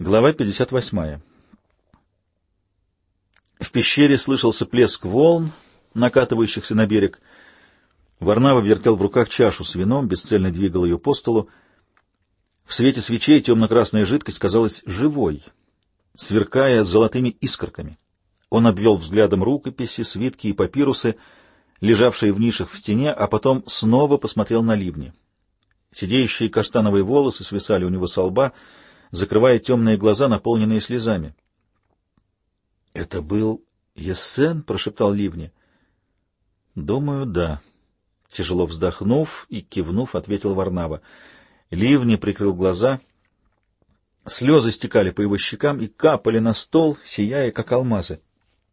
Глава 58. В пещере слышался плеск волн, накатывающихся на берег. Варнава вертел в руках чашу с вином, бесцельно двигал ее по столу. В свете свечей темно-красная жидкость казалась живой, сверкая золотыми искорками. Он обвел взглядом рукописи, свитки и папирусы, лежавшие в нишах в стене, а потом снова посмотрел на ливни. Сидеющие каштановые волосы свисали у него со лба — закрывая темные глаза, наполненные слезами. — Это был Ессен? — прошептал Ливни. — Думаю, да. Тяжело вздохнув и кивнув, ответил Варнава. Ливни прикрыл глаза. Слезы стекали по его щекам и капали на стол, сияя, как алмазы.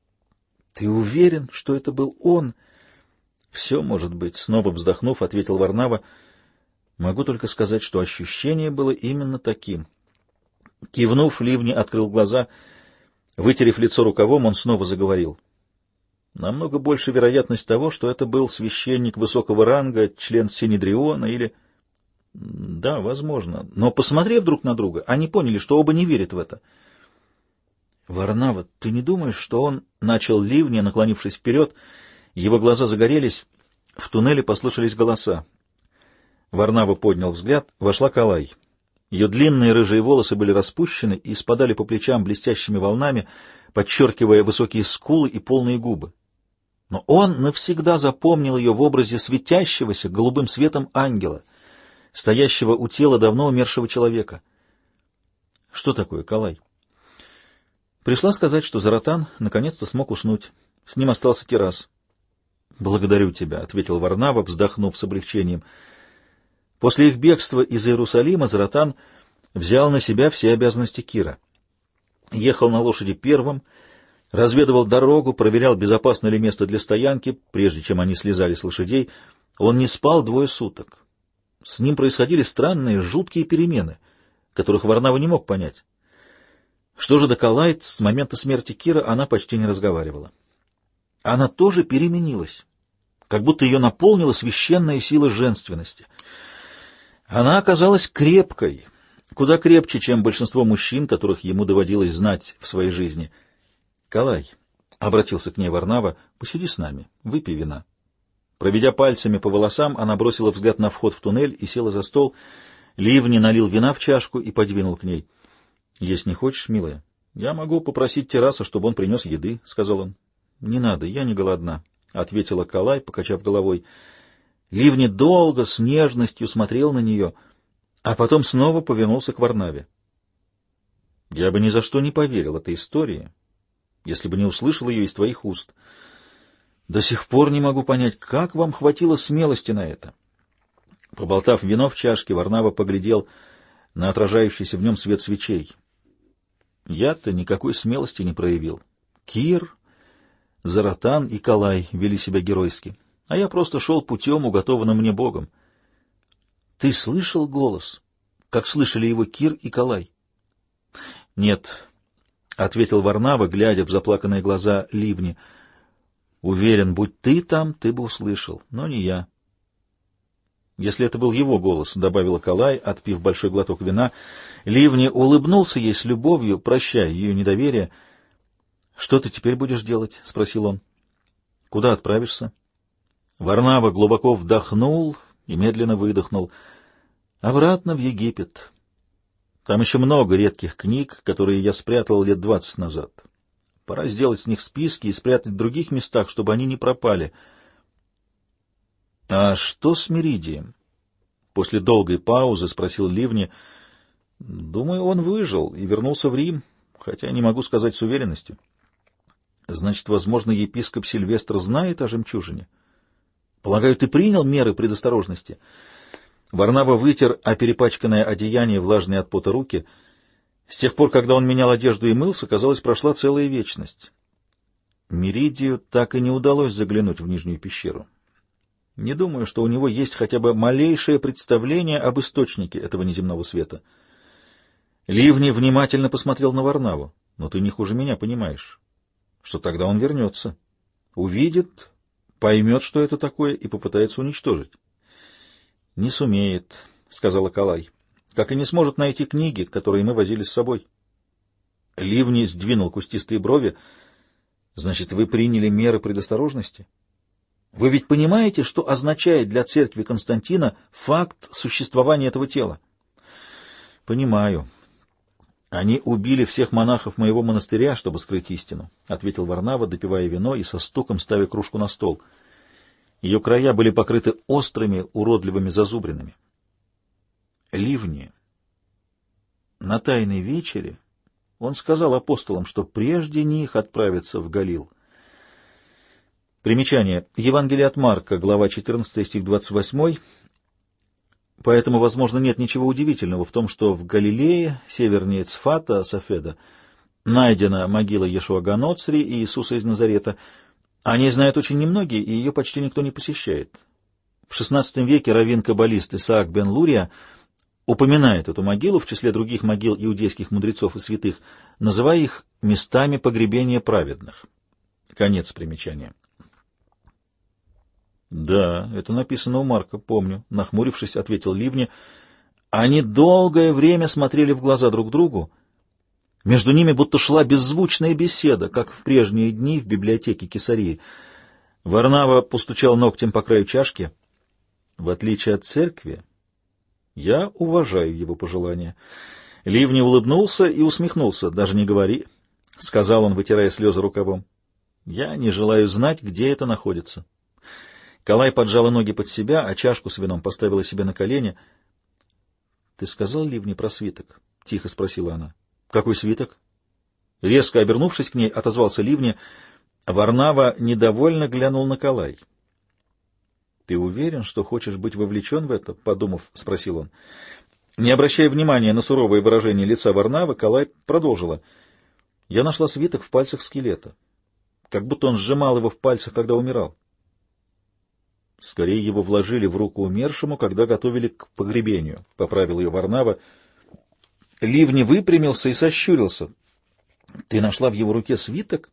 — Ты уверен, что это был он? — Все может быть, — снова вздохнув, ответил Варнава. — Могу только сказать, что ощущение было именно таким — Кивнув, Ливни открыл глаза. Вытерев лицо рукавом, он снова заговорил. Намного больше вероятность того, что это был священник высокого ранга, член Синедриона или... Да, возможно. Но, посмотрев друг на друга, они поняли, что оба не верят в это. Варнава, ты не думаешь, что он... Начал Ливни, наклонившись вперед. Его глаза загорелись. В туннеле послышались голоса. Варнава поднял взгляд. Вошла Калай. Ее длинные рыжие волосы были распущены и спадали по плечам блестящими волнами, подчеркивая высокие скулы и полные губы. Но он навсегда запомнил ее в образе светящегося голубым светом ангела, стоящего у тела давно умершего человека. Что такое, Калай? Пришла сказать, что Заратан наконец-то смог уснуть. С ним остался террас. — Благодарю тебя, — ответил Варнава, вздохнув с облегчением. — После их бегства из Иерусалима Заратан взял на себя все обязанности Кира. Ехал на лошади первым, разведывал дорогу, проверял, безопасно ли место для стоянки, прежде чем они слезали с лошадей. Он не спал двое суток. С ним происходили странные, жуткие перемены, которых Варнава не мог понять. Что же до Калайт, с момента смерти Кира она почти не разговаривала. Она тоже переменилась, как будто ее наполнила священная сила женственности — она оказалась крепкой, куда крепче, чем большинство мужчин, которых ему доводилось знать в своей жизни. «Калай», — обратился к ней Варнава, — «посиди с нами, выпей вина». Проведя пальцами по волосам, она бросила взгляд на вход в туннель и села за стол. Ливни налил вина в чашку и подвинул к ней. — Есть не хочешь, милая? — Я могу попросить терраса, чтобы он принес еды, — сказал он. — Не надо, я не голодна, — ответила Калай, покачав головой. Ливни долго, с нежностью смотрел на нее, а потом снова повернулся к Варнаве. Я бы ни за что не поверил этой истории, если бы не услышал ее из твоих уст. До сих пор не могу понять, как вам хватило смелости на это. Поболтав вино в чашке, Варнава поглядел на отражающийся в нем свет свечей. Я-то никакой смелости не проявил. Кир, Заратан и Калай вели себя геройски а я просто шел путем, уготованным мне Богом. Ты слышал голос, как слышали его Кир и Калай? — Нет, — ответил Варнава, глядя в заплаканные глаза ливни. — Уверен, будь ты там, ты бы услышал, но не я. Если это был его голос, — добавила Калай, отпив большой глоток вина, Ливни улыбнулся ей с любовью, прощая ее недоверие. — Что ты теперь будешь делать? — спросил он. — Куда отправишься? — Варнава глубоко вдохнул и медленно выдохнул. Обратно в Египет. Там еще много редких книг, которые я спрятал лет двадцать назад. Пора сделать с них списки и спрятать в других местах, чтобы они не пропали. — А что с Меридием? После долгой паузы спросил Ливни. — Думаю, он выжил и вернулся в Рим, хотя не могу сказать с уверенностью. — Значит, возможно, епископ Сильвестр знает о жемчужине? — Полагаю, ты принял меры предосторожности? Варнава вытер о перепачканное одеяние влажные от пота руки. С тех пор, когда он менял одежду и мылся, казалось, прошла целая вечность. Меридию так и не удалось заглянуть в нижнюю пещеру. Не думаю, что у него есть хотя бы малейшее представление об источнике этого неземного света. Ливни внимательно посмотрел на Варнаву. Но ты не хуже меня понимаешь, что тогда он вернется. Увидит, поймет, что это такое, и попытается уничтожить. — Не сумеет, — сказала Калай, — как и не сможет найти книги, которые мы возили с собой. Ливни сдвинул кустистые брови. Значит, вы приняли меры предосторожности? Вы ведь понимаете, что означает для церкви Константина факт существования этого тела? Понимаю. Они убили всех монахов моего монастыря, чтобы скрыть истину, — ответил Варнава, допивая вино и со стуком ставя кружку на стол. Ее края были покрыты острыми, уродливыми зазубринами. Ливни. На тайной вечере он сказал апостолам, что прежде них отправятся в Галил. Примечание. Евангелие от Марка, глава 14, стих 28. Поэтому, возможно, нет ничего удивительного в том, что в Галилее, севернее Цфата, Сафеда, найдена могила Ешуа Ганоцри и Иисуса из Назарета. О ней знают очень немногие, и ее почти никто не посещает. В XVI веке раввин-каббалист Исаак бен Лурия упоминает эту могилу в числе других могил иудейских мудрецов и святых, называя их местами погребения праведных. Конец примечания. Да, это написано у Марка, помню, нахмурившись, ответил Ливни. Они долгое время смотрели в глаза друг другу. Между ними будто шла беззвучная беседа, как в прежние дни в библиотеке Кесарии. Варнава постучал ногтем по краю чашки. В отличие от церкви, я уважаю его пожелания. Ливни улыбнулся и усмехнулся. Даже не говори, — сказал он, вытирая слезы рукавом. Я не желаю знать, где это находится. Калай поджала ноги под себя, а чашку с вином поставила себе на колени. — Ты сказал Ливни про свиток? — тихо спросила она. — Какой свиток? Резко обернувшись к ней, отозвался Ливни. Варнава недовольно глянул на Калай. — Ты уверен, что хочешь быть вовлечен в это? — подумав, спросил он. Не обращая внимания на суровое выражение лица Варнавы, Калай продолжила. — Я нашла свиток в пальцах скелета. Как будто он сжимал его в пальцах, когда умирал. Скорее его вложили в руку умершему, когда готовили к погребению, — поправил ее Варнава. Ливни выпрямился и сощурился. — Ты нашла в его руке свиток?